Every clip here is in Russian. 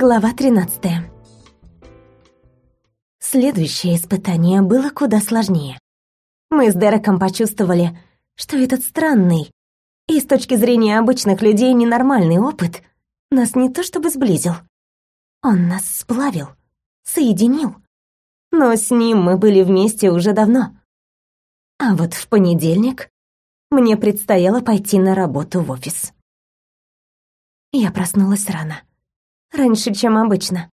Глава 13. Следующее испытание было куда сложнее. Мы с Дереком почувствовали, что этот странный и с точки зрения обычных людей ненормальный опыт нас не то чтобы сблизил. Он нас сплавил, соединил. Но с ним мы были вместе уже давно. А вот в понедельник мне предстояло пойти на работу в офис. Я проснулась рано. Раньше, чем обычно.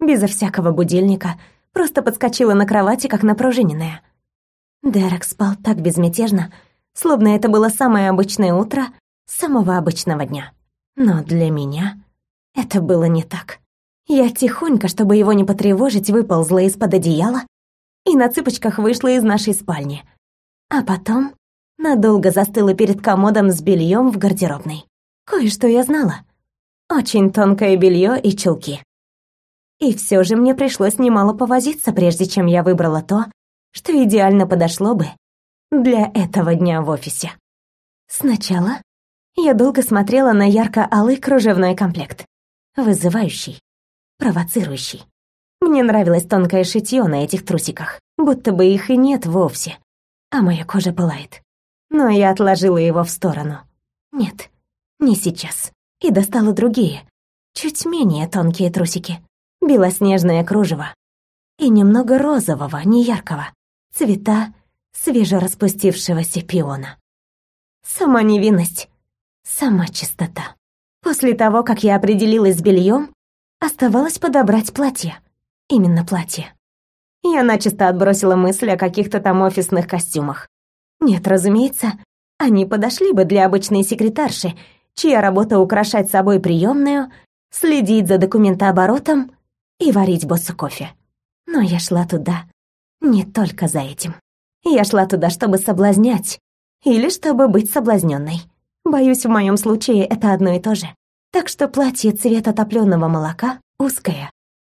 Безо всякого будильника, просто подскочила на кровати, как напружиненная. Дерек спал так безмятежно, словно это было самое обычное утро самого обычного дня. Но для меня это было не так. Я тихонько, чтобы его не потревожить, выползла из-под одеяла и на цыпочках вышла из нашей спальни. А потом надолго застыла перед комодом с бельем в гардеробной. Кое-что я знала. Очень тонкое белье и чулки. И все же мне пришлось немало повозиться, прежде чем я выбрала то, что идеально подошло бы для этого дня в офисе. Сначала я долго смотрела на ярко-алый кружевной комплект. Вызывающий, провоцирующий. Мне нравилось тонкое шитье на этих трусиках, будто бы их и нет вовсе, а моя кожа пылает. Но я отложила его в сторону. Нет, не сейчас и достала другие, чуть менее тонкие трусики, белоснежное кружево и немного розового, неяркого, цвета свежераспустившегося пиона. Сама невинность, сама чистота. После того, как я определилась с бельем, оставалось подобрать платье. Именно платье. Я начисто отбросила мысль о каких-то там офисных костюмах. Нет, разумеется, они подошли бы для обычной секретарши чья работа украшать собой приемную, следить за документооборотом и варить боссу кофе. Но я шла туда не только за этим. Я шла туда, чтобы соблазнять или чтобы быть соблазненной. Боюсь, в моем случае это одно и то же. Так что платье цвета топленого молока узкое,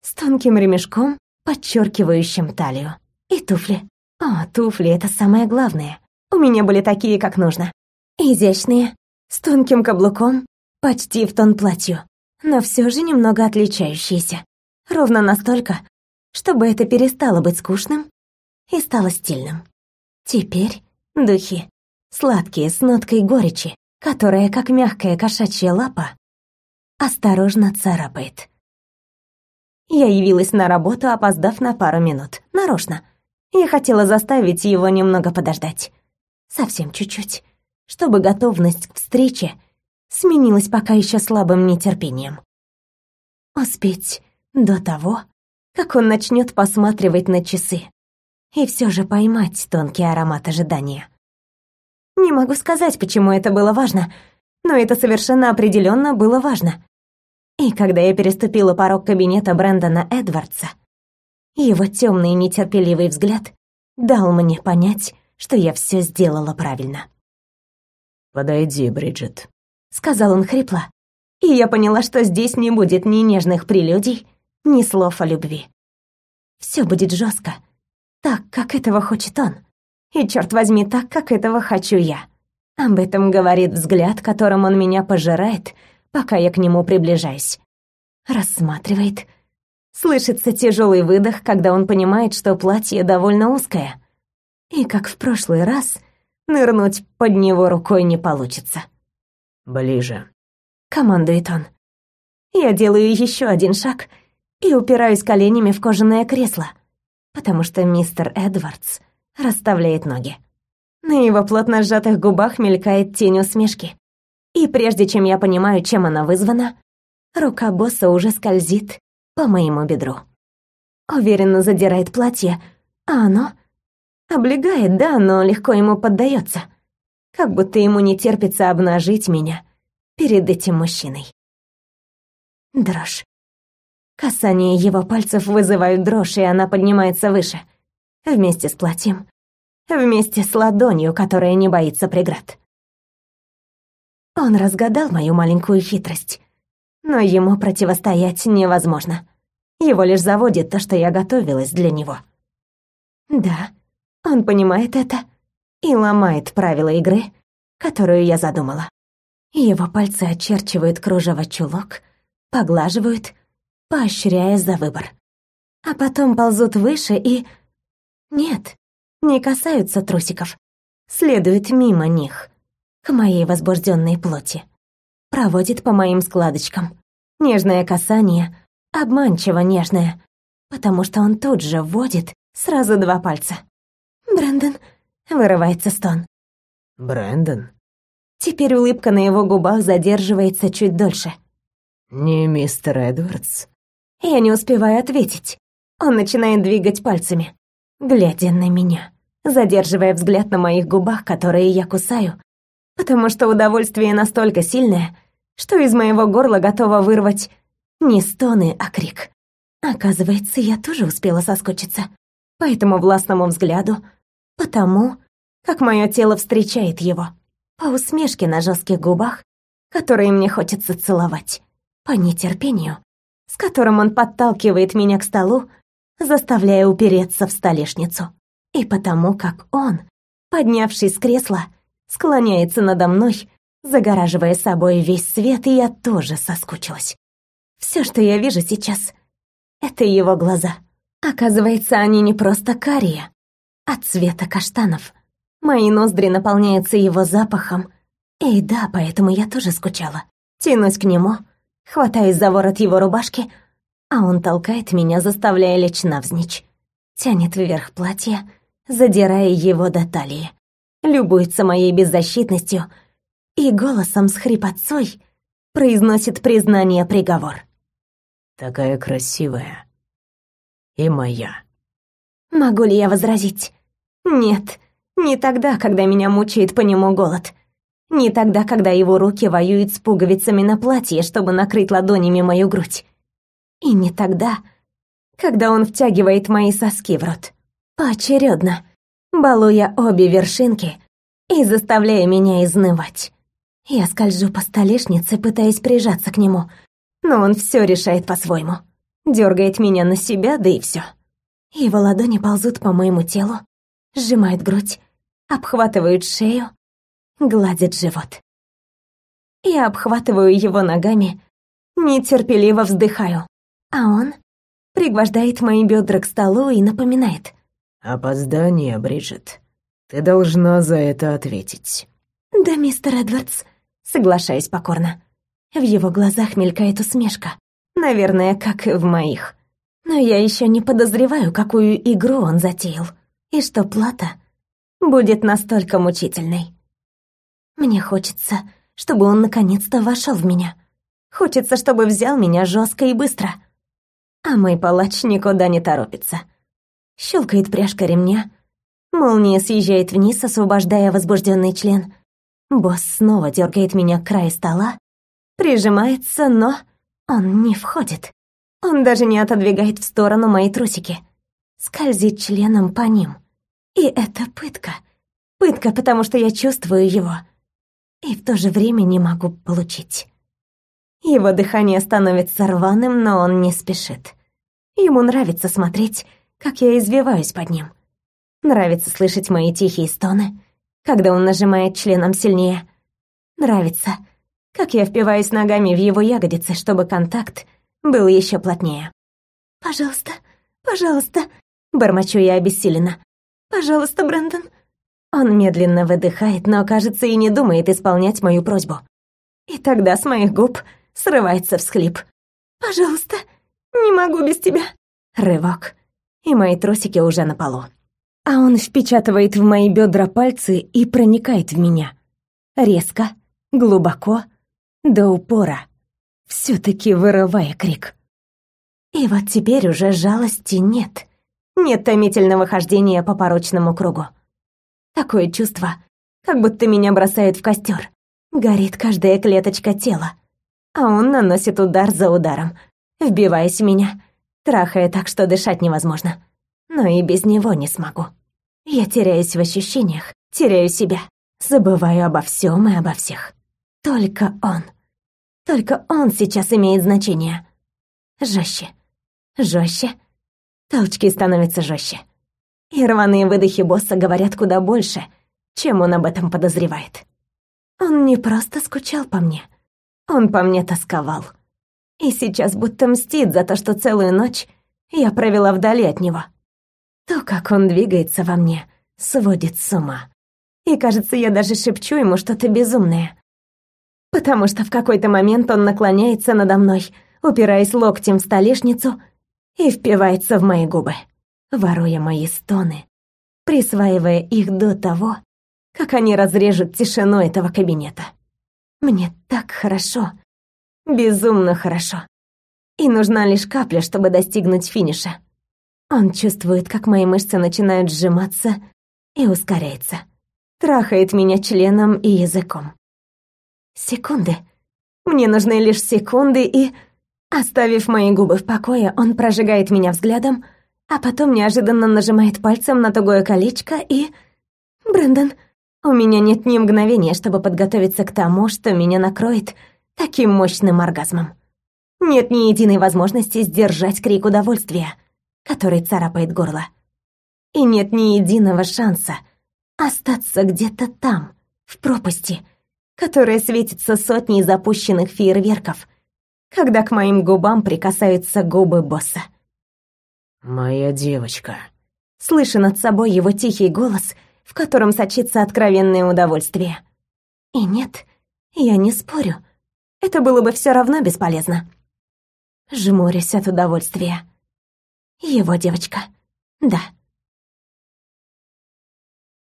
с тонким ремешком, подчеркивающим талию. И туфли. О, туфли — это самое главное. У меня были такие, как нужно. Изящные, с тонким каблуком, почти в тон платью, но все же немного отличающиеся. Ровно настолько, чтобы это перестало быть скучным и стало стильным. Теперь духи, сладкие, с ноткой горечи, которая, как мягкая кошачья лапа, осторожно царапает. Я явилась на работу, опоздав на пару минут. Нарочно. Я хотела заставить его немного подождать. Совсем чуть-чуть чтобы готовность к встрече сменилась пока еще слабым нетерпением. Успеть до того, как он начнет посматривать на часы, и все же поймать тонкий аромат ожидания. Не могу сказать, почему это было важно, но это совершенно определенно было важно. И когда я переступила порог кабинета Брэндона Эдвардса, его темный нетерпеливый взгляд дал мне понять, что я все сделала правильно. «Подойди, Бриджит», — сказал он хрипло. И я поняла, что здесь не будет ни нежных прелюдий, ни слов о любви. Все будет жестко, так, как этого хочет он. И, черт возьми, так, как этого хочу я. Об этом говорит взгляд, которым он меня пожирает, пока я к нему приближаюсь. Рассматривает. Слышится тяжелый выдох, когда он понимает, что платье довольно узкое. И, как в прошлый раз, Нырнуть под него рукой не получится. «Ближе», — командует он. Я делаю еще один шаг и упираюсь коленями в кожаное кресло, потому что мистер Эдвардс расставляет ноги. На его плотно сжатых губах мелькает тень усмешки. И прежде чем я понимаю, чем она вызвана, рука босса уже скользит по моему бедру. Уверенно задирает платье, а оно Облегает, да, но легко ему поддается. Как будто ему не терпится обнажить меня перед этим мужчиной. Дрожь. Касание его пальцев вызывают дрожь, и она поднимается выше. Вместе с платьем. Вместе с ладонью, которая не боится преград. Он разгадал мою маленькую хитрость. Но ему противостоять невозможно. Его лишь заводит то, что я готовилась для него. Да, он понимает это и ломает правила игры, которую я задумала. Его пальцы очерчивают кружево чулок, поглаживают, поощряя за выбор. А потом ползут выше и... Нет, не касаются трусиков. Следует мимо них, к моей возбужденной плоти. Проводит по моим складочкам. Нежное касание, обманчиво нежное, потому что он тут же вводит сразу два пальца. «Брэндон», — вырывается стон. «Брэндон?» Теперь улыбка на его губах задерживается чуть дольше. «Не мистер Эдвардс?» Я не успеваю ответить. Он начинает двигать пальцами, глядя на меня, задерживая взгляд на моих губах, которые я кусаю, потому что удовольствие настолько сильное, что из моего горла готово вырвать не стоны, а крик. Оказывается, я тоже успела соскучиться. По этому властному взгляду, потому, как мое тело встречает его, по усмешке на жестких губах, которые мне хочется целовать, по нетерпению, с которым он подталкивает меня к столу, заставляя упереться в столешницу, и потому, как он, поднявшись с кресла, склоняется надо мной, загораживая собой весь свет, и я тоже соскучилась. Все, что я вижу сейчас, это его глаза. Оказывается, они не просто карие, а цвета каштанов. Мои ноздри наполняются его запахом. И да, поэтому я тоже скучала. Тянусь к нему, хватаюсь за ворот его рубашки, а он толкает меня, заставляя лечь навзничь. Тянет вверх платье, задирая его до талии. Любуется моей беззащитностью и голосом с хрипотцой произносит признание-приговор. «Такая красивая. И моя». Могу ли я возразить? Нет, не тогда, когда меня мучает по нему голод. Не тогда, когда его руки воюют с пуговицами на платье, чтобы накрыть ладонями мою грудь. И не тогда, когда он втягивает мои соски в рот. Поочередно, балуя обе вершинки и заставляя меня изнывать. Я скольжу по столешнице, пытаясь прижаться к нему, но он все решает по-своему. Дергает меня на себя, да и все. Его ладони ползут по моему телу, сжимают грудь, обхватывают шею, гладят живот. Я обхватываю его ногами, нетерпеливо вздыхаю, а он пригвождает мои бедра к столу и напоминает. «Опоздание, Бриджит. Ты должна за это ответить». «Да, мистер Эдвардс», соглашаюсь покорно. В его глазах мелькает усмешка, наверное, как и в моих. Но я еще не подозреваю, какую игру он затеял, и что плата будет настолько мучительной. Мне хочется, чтобы он наконец-то вошел в меня. Хочется, чтобы взял меня жестко и быстро. А мой палач никуда не торопится. Щелкает пряжка ремня, молния съезжает вниз, освобождая возбужденный член. Босс снова дергает меня к краю стола, прижимается, но он не входит. Он даже не отодвигает в сторону мои трусики. Скользит членом по ним. И это пытка. Пытка, потому что я чувствую его. И в то же время не могу получить. Его дыхание становится рваным, но он не спешит. Ему нравится смотреть, как я извиваюсь под ним. Нравится слышать мои тихие стоны, когда он нажимает членом сильнее. Нравится, как я впиваюсь ногами в его ягодицы, чтобы контакт был еще плотнее. «Пожалуйста, пожалуйста», — бормочу я обессиленно. «Пожалуйста, Брэндон». Он медленно выдыхает, но, кажется, и не думает исполнять мою просьбу. И тогда с моих губ срывается всхлип. «Пожалуйста, не могу без тебя». Рывок, и мои трусики уже на полу. А он впечатывает в мои бедра пальцы и проникает в меня. Резко, глубоко, до упора, все-таки вырывая крик. И вот теперь уже жалости нет. Нет томительного хождения по порочному кругу. Такое чувство, как будто меня бросают в костер. Горит каждая клеточка тела. А он наносит удар за ударом, вбиваясь в меня, трахая так, что дышать невозможно. Но и без него не смогу. Я теряюсь в ощущениях, теряю себя, забываю обо всем и обо всех. Только он. Только он сейчас имеет значение. Жестче. Жестче. Толчки становятся жестче. И рваные выдохи босса говорят куда больше, чем он об этом подозревает. Он не просто скучал по мне. Он по мне тосковал. И сейчас будто мстит за то, что целую ночь я провела вдали от него. То, как он двигается во мне, сводит с ума. И кажется, я даже шепчу ему что-то безумное. Потому что в какой-то момент он наклоняется надо мной, упираясь локтем в столешницу и впивается в мои губы, воруя мои стоны, присваивая их до того, как они разрежут тишину этого кабинета. Мне так хорошо, безумно хорошо. И нужна лишь капля, чтобы достигнуть финиша. Он чувствует, как мои мышцы начинают сжиматься и ускоряется. Трахает меня членом и языком. Секунды. Мне нужны лишь секунды и... Оставив мои губы в покое, он прожигает меня взглядом, а потом неожиданно нажимает пальцем на тугое колечко и... Брэндон, у меня нет ни мгновения, чтобы подготовиться к тому, что меня накроет таким мощным оргазмом. Нет ни единой возможности сдержать крик удовольствия, который царапает горло. И нет ни единого шанса остаться где-то там, в пропасти, которая светится сотней запущенных фейерверков — когда к моим губам прикасаются губы босса. «Моя девочка». Слышу над собой его тихий голос, в котором сочится откровенное удовольствие. И нет, я не спорю. Это было бы все равно бесполезно. Жмурюсь от удовольствия. Его девочка. Да.